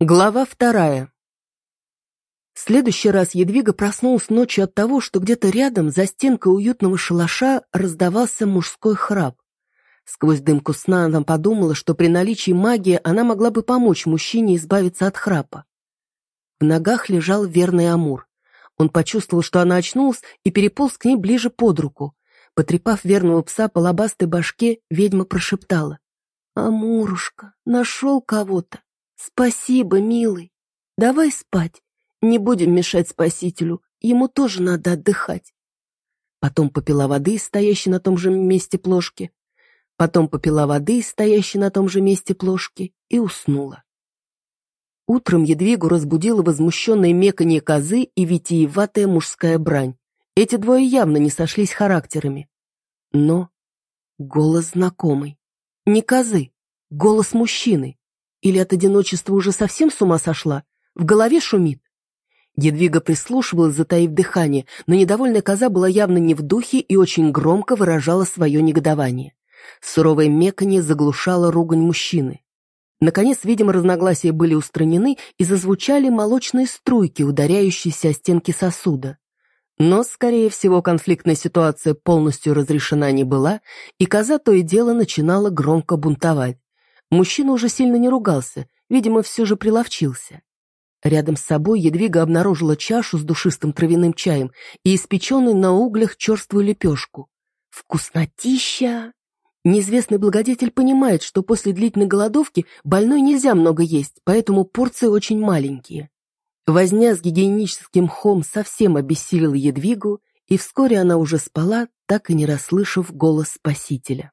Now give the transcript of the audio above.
Глава вторая. В следующий раз Едвига проснулась ночью от того, что где-то рядом, за стенкой уютного шалаша, раздавался мужской храп. Сквозь дымку сна она подумала, что при наличии магии она могла бы помочь мужчине избавиться от храпа. В ногах лежал верный Амур. Он почувствовал, что она очнулась, и переполз к ней ближе под руку. Потрепав верного пса по лобастой башке, ведьма прошептала. «Амурушка, нашел кого-то. «Спасибо, милый. Давай спать. Не будем мешать спасителю. Ему тоже надо отдыхать». Потом попила воды, стоящей на том же месте плошки. Потом попила воды, стоящей на том же месте плошки, и уснула. Утром Едвигу разбудила возмущенное меканье козы и витиеватая мужская брань. Эти двое явно не сошлись характерами. Но голос знакомый. Не козы, голос мужчины. Или от одиночества уже совсем с ума сошла? В голове шумит? Едвига прислушивалась, затаив дыхание, но недовольная коза была явно не в духе и очень громко выражала свое негодование. Суровое меканье заглушало ругань мужчины. Наконец, видимо, разногласия были устранены и зазвучали молочные струйки, ударяющиеся о стенки сосуда. Но, скорее всего, конфликтная ситуация полностью разрешена не была, и коза то и дело начинала громко бунтовать. Мужчина уже сильно не ругался, видимо, все же приловчился. Рядом с собой Едвига обнаружила чашу с душистым травяным чаем и испеченной на углях черствую лепешку. Вкуснотища! Неизвестный благодетель понимает, что после длительной голодовки больной нельзя много есть, поэтому порции очень маленькие. Возня с гигиеническим мхом совсем обессилила Едвигу, и вскоре она уже спала, так и не расслышав голос спасителя.